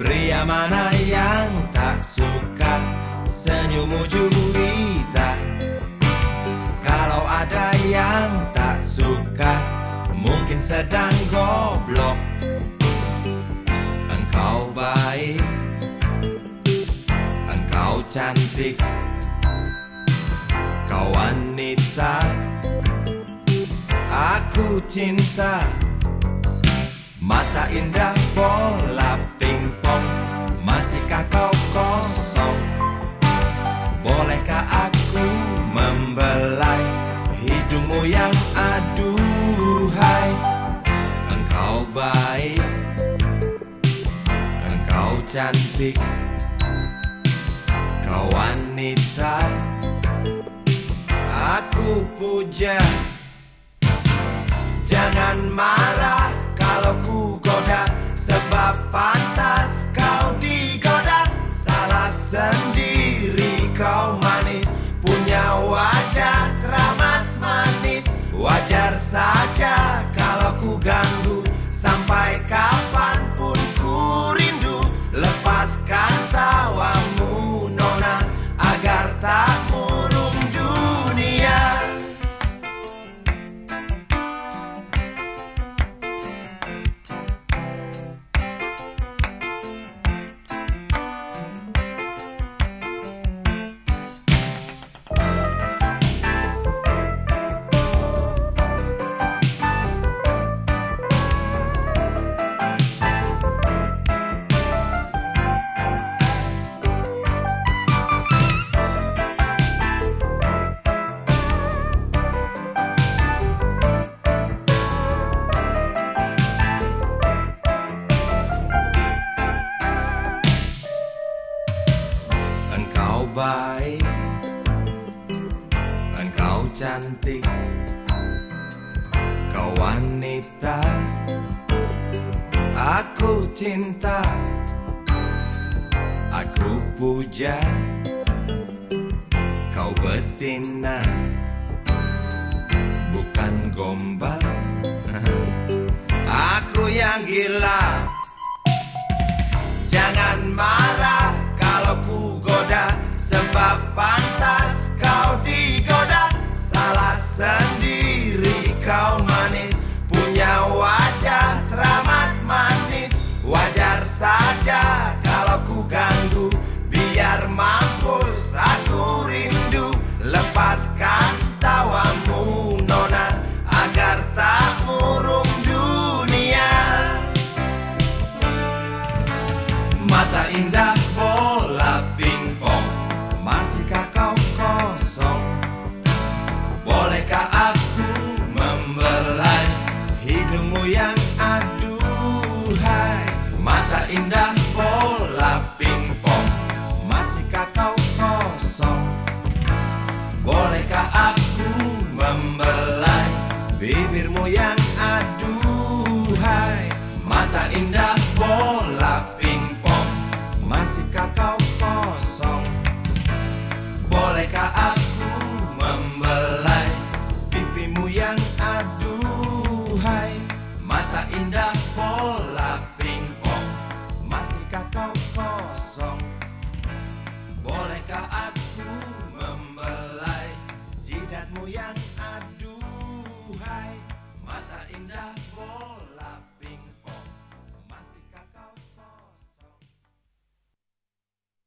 Dunia mana yang tak suka senyummu juwita Kalau ada yang tak suka mungkin sedang goblok. Engkau baik Engkau cantik. Kau wanita Aku cinta. Mata indah bola cantik. Kau wanita Aku puja. Jangan marah kalau ku goda Sebab pantas cantik. Kau wanita Aku cinta. Aku puja Kau betina. Bukan gombal Aku yang gila. Jangan Down. vivir muy Tá